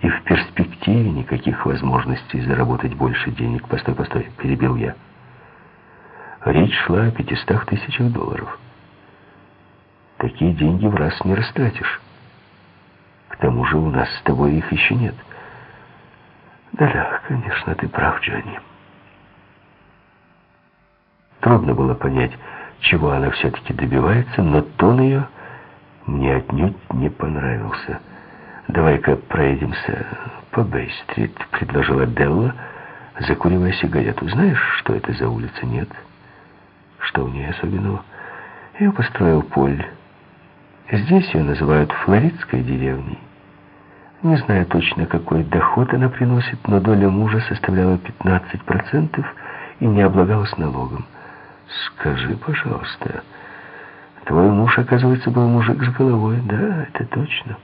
И в перспективе никаких возможностей заработать больше денег. Постой, постой, перебил я. Речь шла о пятистах тысячах долларов. Такие деньги в раз не растратишь. К тому же у нас с тобой их еще нет. Да-да, конечно, ты прав, Джонни. Трудно было понять, чего она все-таки добивается, но тон ее мне отнюдь не понравился. «Давай-ка проедемся по Бэй-стрит», — предложила Делла, закуривая сигарету. «Знаешь, что это за улица? Нет?» «Что в ней особенного?» Ее построил Поль. Здесь ее называют Флоридской деревней. Не знаю точно, какой доход она приносит, но доля мужа составляла 15% и не облагалась налогом. Скажи, пожалуйста, твой муж, оказывается, был мужик с головой. Да, это точно.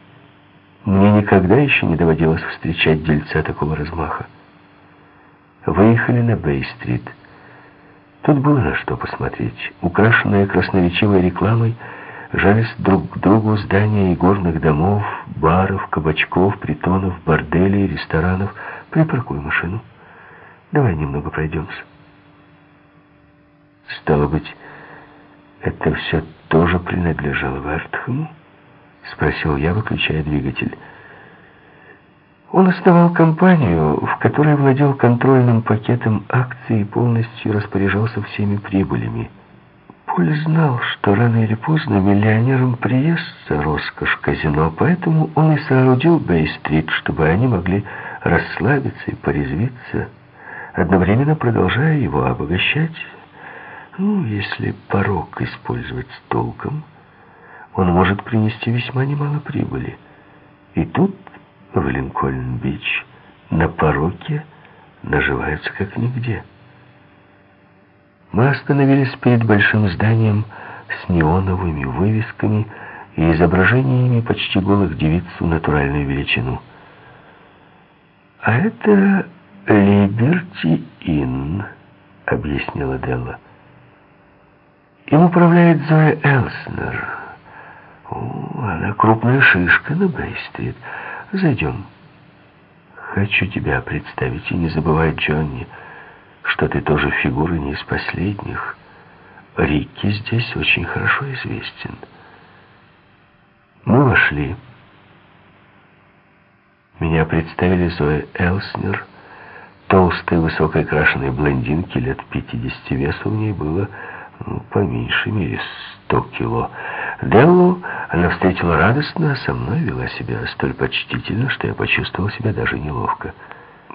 Мне никогда еще не доводилось встречать дельца такого размаха. Выехали на Бэй-стрит. Тут было на что посмотреть. Украшенные красноречивой рекламой, жались друг к другу здания игорных домов, баров, кабачков, притонов, борделей, ресторанов. Припаркуй машину. Давай немного пройдемся. Стало быть, это все тоже принадлежало Вертхэму? Спросил я, выключая двигатель. Он основал компанию, в которой владел контрольным пакетом акций и полностью распоряжался всеми прибылями. Поль знал, что рано или поздно миллионерам приестся роскошь казино, поэтому он и соорудил Бэй-стрит, чтобы они могли расслабиться и порезвиться, одновременно продолжая его обогащать ну, если порог использовать с толком, он может принести весьма немало прибыли. И тут, в Линкольн-Бич, на пороке наживаются как нигде. Мы остановились перед большим зданием с неоновыми вывесками и изображениями почти голых девиц в натуральную величину. «А это Либерти Инн», — объяснила Делла. Им управляет Зоя Элснер. Она крупная шишка на Бэй-стрит. Зайдем. Хочу тебя представить, и не забывай, Джонни, что ты тоже фигура не из последних. Рикки здесь очень хорошо известен. Мы вошли. Меня представили Зоя Элснер, толстой, высокой крашеной блондинки, лет 50 весу в ней было ну, по меньшей мере сто кило. Деллу она встретила радостно, а со мной вела себя столь почтительно, что я почувствовал себя даже неловко.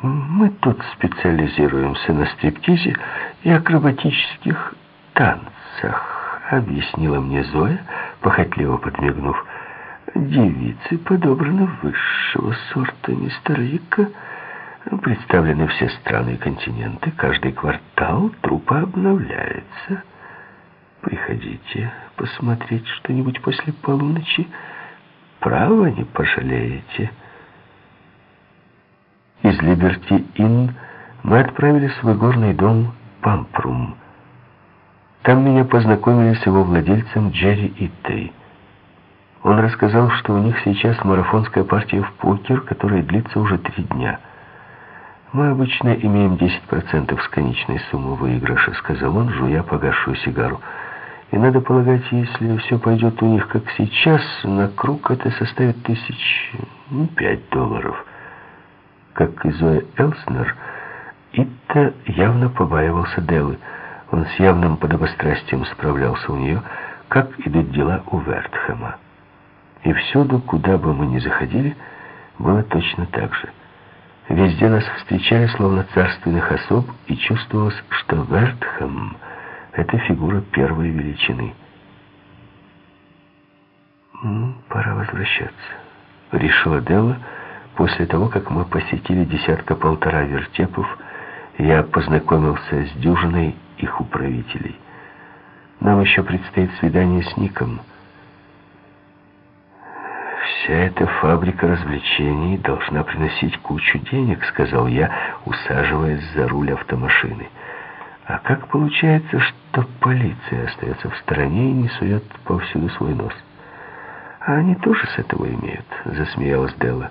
Мы тут специализируемся на стриптизе и акробатических танцах, объяснила мне Зоя, похотливо подмигнув. Девицы подобраны высшего сорта, мистер Рика. Представлены все страны и континенты. Каждый квартал трупа обновляется. Приходите посмотреть что-нибудь после полуночи. Право не пожалеете. Из Либерти-Инн мы отправились в игорный дом Пампрум. Там меня познакомили с его владельцем Джерри Иттей. Он рассказал, что у них сейчас марафонская партия в покер, которая длится уже три дня. «Мы обычно имеем 10% с конечной суммы выигрыша», — сказал он, жуя погасшую сигару. И надо полагать, если все пойдет у них как сейчас, на круг это составит тысяч ну, пять долларов. Как и Зоя Элснер, Итта явно побаивался Делы. Он с явным подобострастием справлялся у нее, как идут дела у Вертхэма. И всюду, куда бы мы ни заходили, было точно так же. Везде нас встречали словно царственных особ, и чувствовалось, что Вертхэм — это фигура первой величины. «Ну, пора возвращаться», — решила Делла после того, как мы посетили десятка-полтора вертепов, я познакомился с дюжиной их управителей. Нам еще предстоит свидание с Ником. «Вся эта фабрика развлечений должна приносить кучу денег», — сказал я, усаживаясь за руль автомашины. А как получается, что полиция остается в стороне и не сует повсюду свой нос? А они тоже с этого имеют, засмеялась Делла.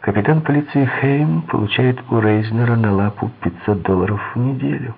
Капитан полиции Хейм получает у Рейзнера на лапу 500 долларов в неделю.